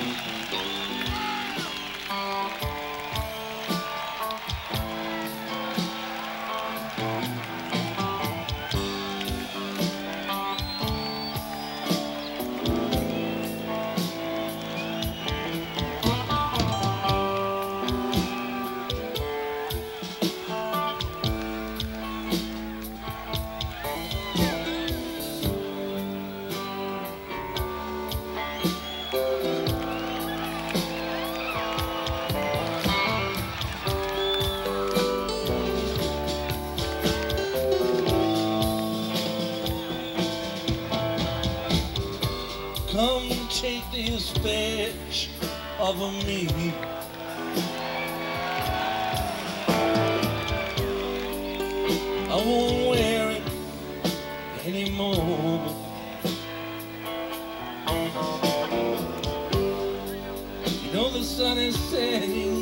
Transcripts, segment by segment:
Badge of me. I won't wear it anymore. You know the sun is setting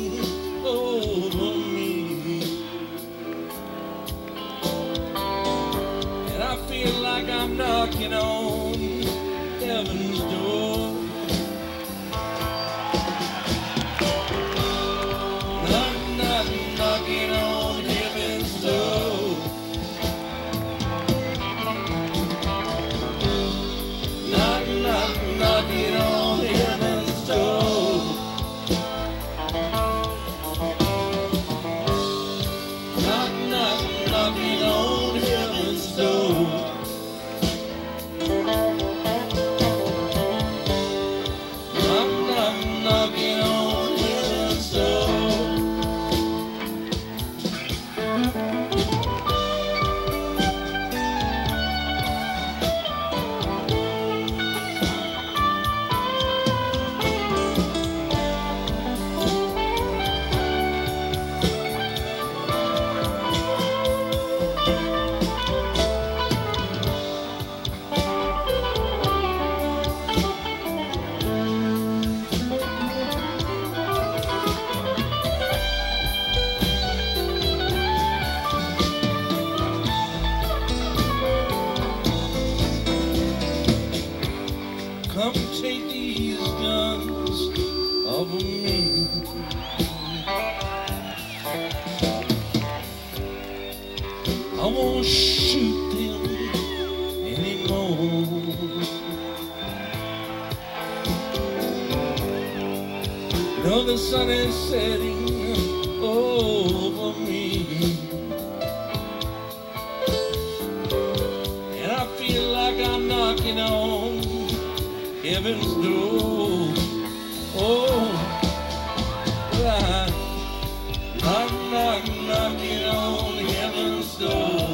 Come take these guns of me. I won't shoot them anymore. No, the sun is setting heaven's door. Oh, I knock, knock, knocking on heaven's door.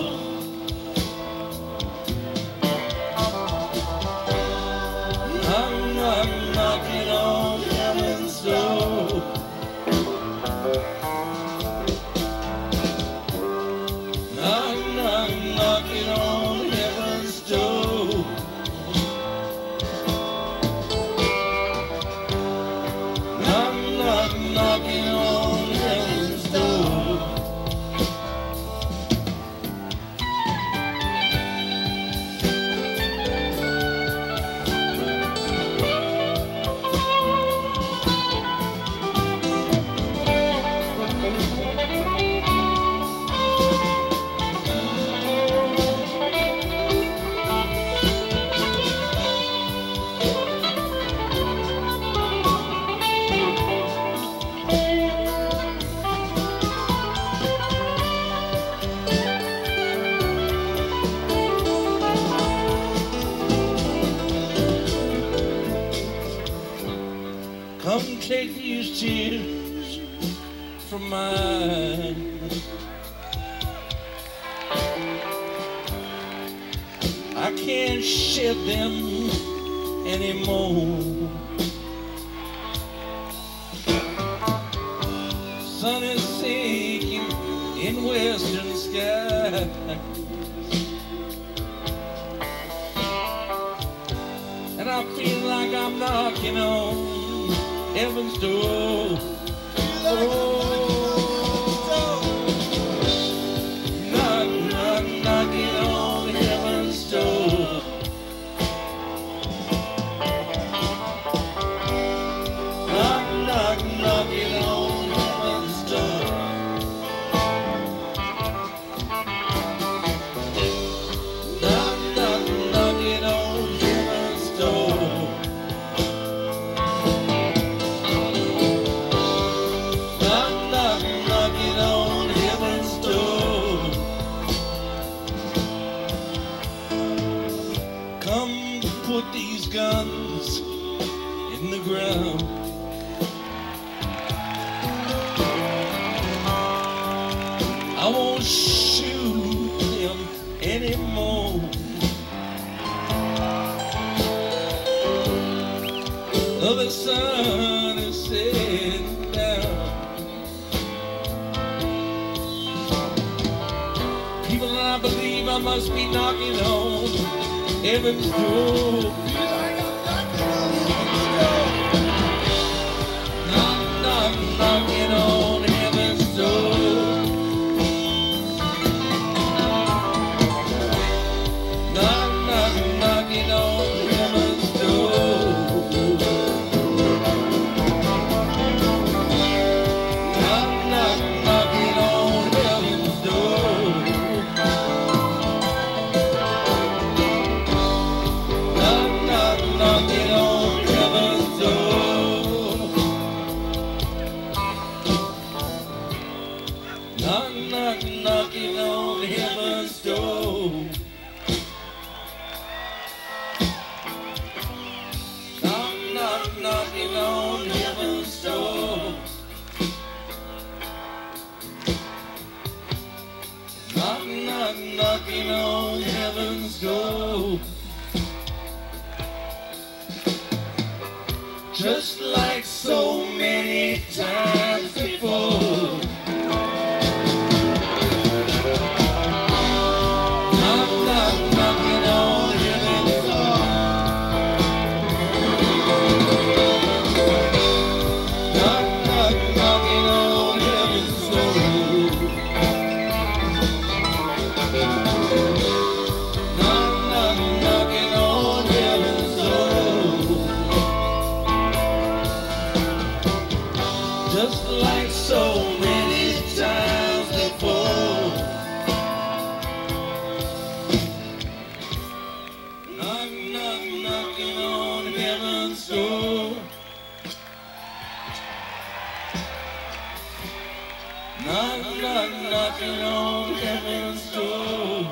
Knocking on. Tears from mine. I can't shed them anymore. Sun is sinking in western sky. And I feel like I'm knocking on heaven's door. Oh, in the ground. I won't shoot him anymore. The sun is setting down. People, I believe I must be knocking on heaven's door. Knock, knock, knocking on heaven's door. Knock, knock, knocking on heaven's door. Knock, knock, knocking on heaven's door. Just like knocking on heaven's door. Knock, knock, knocking on heaven's door.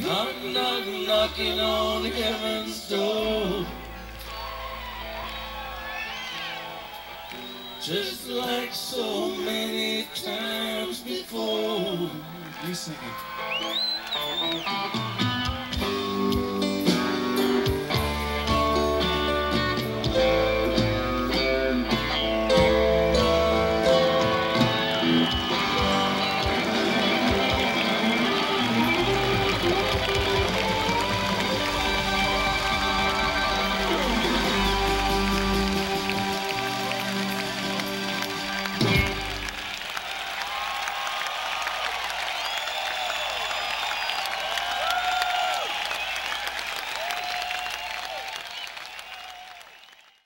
Knock, knock, knocking on heaven's door. Just like so many times before. You sing it. Thank you.